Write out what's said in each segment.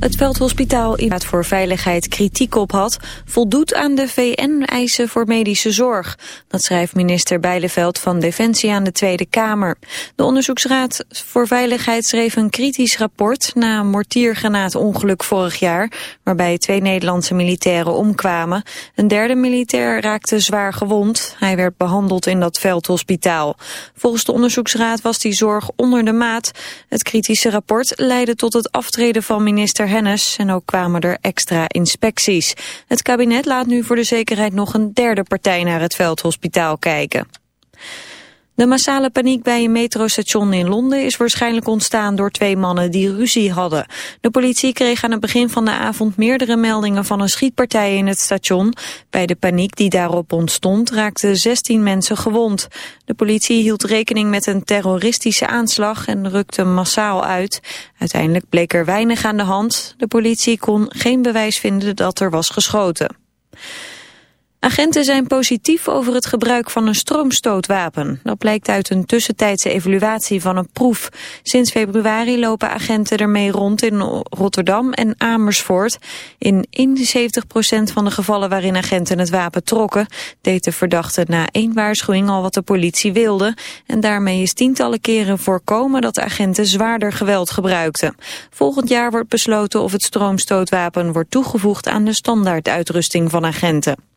Het Veldhospitaal in het voor veiligheid kritiek op had... voldoet aan de VN-eisen voor medische zorg. Dat schrijft minister Bijleveld van Defensie aan de Tweede Kamer. De Onderzoeksraad voor Veiligheid schreef een kritisch rapport... na een mortiergranaatongeluk vorig jaar... waarbij twee Nederlandse militairen omkwamen. Een derde militair raakte zwaar gewond. Hij werd behandeld in dat Veldhospitaal. Volgens de Onderzoeksraad was die zorg onder de maat. Het kritische rapport leidde tot het aftreden van minister Hennis en ook kwamen er extra inspecties. Het kabinet laat nu voor de zekerheid nog een derde partij naar het veldhospitaal kijken. De massale paniek bij een metrostation in Londen is waarschijnlijk ontstaan door twee mannen die ruzie hadden. De politie kreeg aan het begin van de avond meerdere meldingen van een schietpartij in het station. Bij de paniek die daarop ontstond raakten 16 mensen gewond. De politie hield rekening met een terroristische aanslag en rukte massaal uit. Uiteindelijk bleek er weinig aan de hand. De politie kon geen bewijs vinden dat er was geschoten. Agenten zijn positief over het gebruik van een stroomstootwapen. Dat blijkt uit een tussentijdse evaluatie van een proef. Sinds februari lopen agenten ermee rond in Rotterdam en Amersfoort. In 71% van de gevallen waarin agenten het wapen trokken... deed de verdachte na één waarschuwing al wat de politie wilde. En daarmee is tientallen keren voorkomen dat agenten zwaarder geweld gebruikten. Volgend jaar wordt besloten of het stroomstootwapen wordt toegevoegd aan de standaarduitrusting van agenten.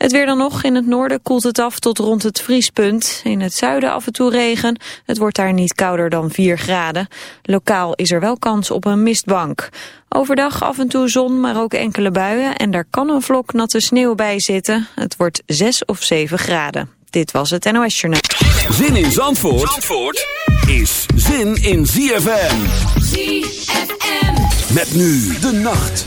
Het weer dan nog. In het noorden koelt het af tot rond het vriespunt. In het zuiden af en toe regen. Het wordt daar niet kouder dan 4 graden. Lokaal is er wel kans op een mistbank. Overdag af en toe zon, maar ook enkele buien. En daar kan een vlok natte sneeuw bij zitten. Het wordt 6 of 7 graden. Dit was het NOS Journaal. Zin in Zandvoort, Zandvoort is zin in ZFM. ZFM. Met nu de nacht.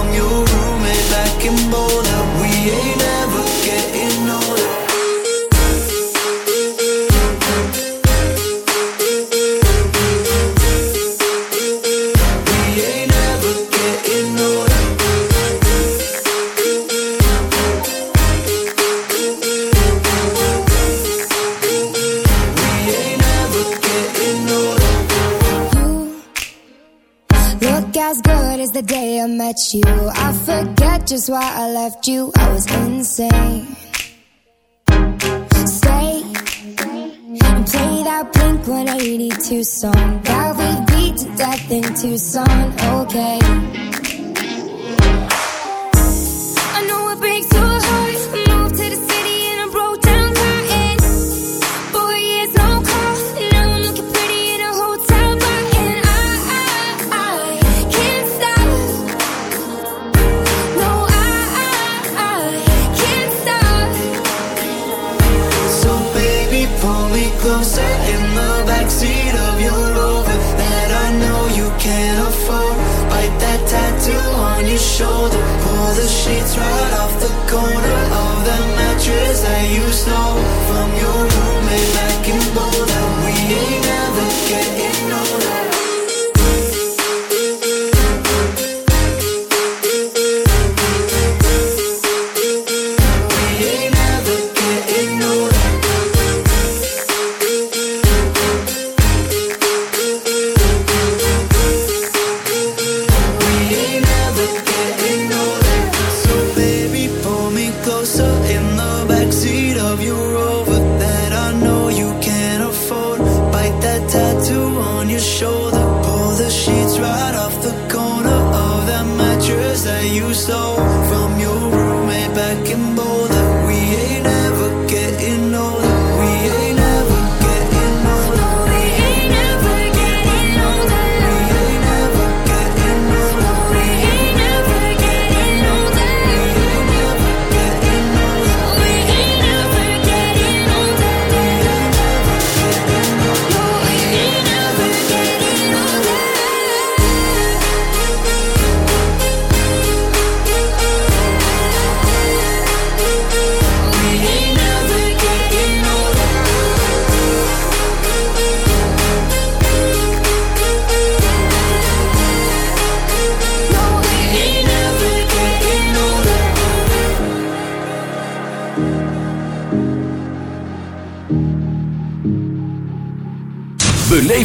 the day I met you. I forget just why I left you. I was insane. Stay and play that Blink 182 song I'll be beat to death in Tucson. Okay.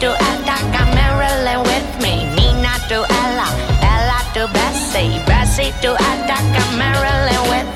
To Attica, Marilyn with me. Nina to Ella, Ella to Bessie, Bessie to Attica, Marilyn with me.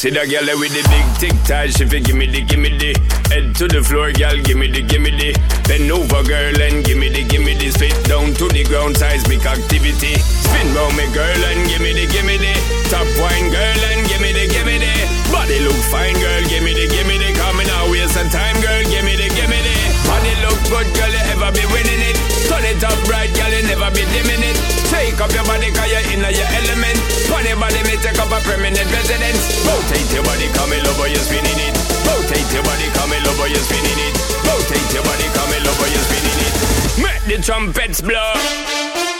see that girl with the big tic tac, she fi gimme the gimme the Head to the floor, girl, gimme the gimme the Bend over, girl, and gimme the gimme the Spit down to the ground, seismic activity Spin round me, girl, and gimme the gimme the Top wine, girl, and gimme the gimme the Body look fine, girl, gimme the gimme the Coming out, waste some time, girl, gimme the gimme the Body look good, girl, you ever be winning it Turn it up right, girl, you never be dimming it Take up your body, cause you're in your element Funny body, me take up a permanent residence you're spinning it. Rotate your body, come in, love, how you're spinning it. Make the trumpets blow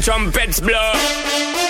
Trumpets blow.